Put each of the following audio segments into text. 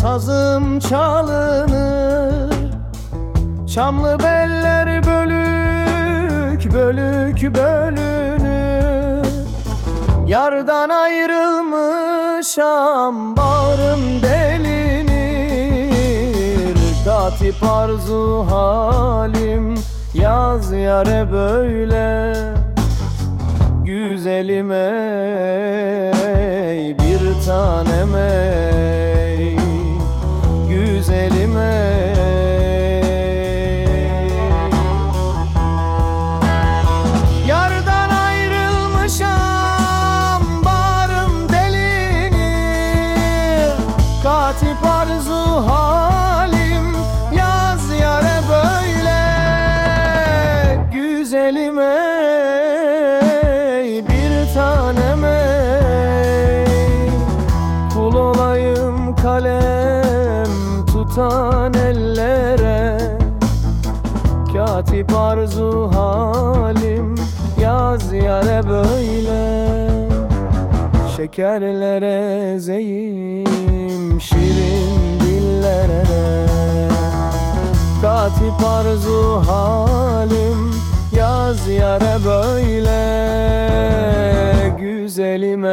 Sazım çalınır. Çamlı beller bölük bölük bölünür. Yardan ayrılmışam bağrım delinir. Katip arzu halim yaz yare böyle. Güzelim ey bir Tutan ellere. Katip arzu halim Yaz yare böyle. Şekerlere zeyim Şirin dillere. Katip arzu halim Yaz yare böyle. Güzelim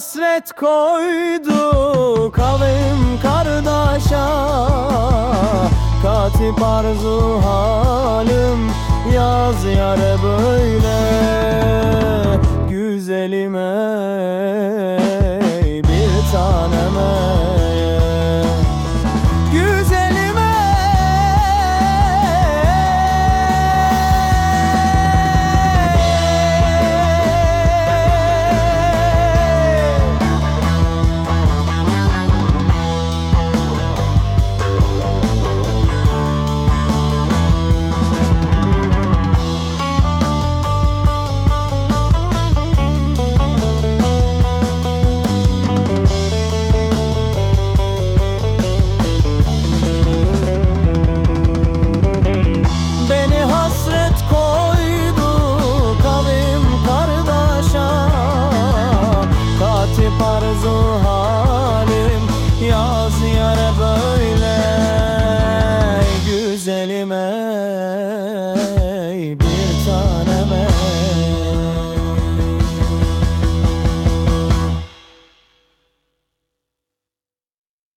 hasret koydu kavim kardeşa. Katip arzu halim yaz yare böyle. Güzelim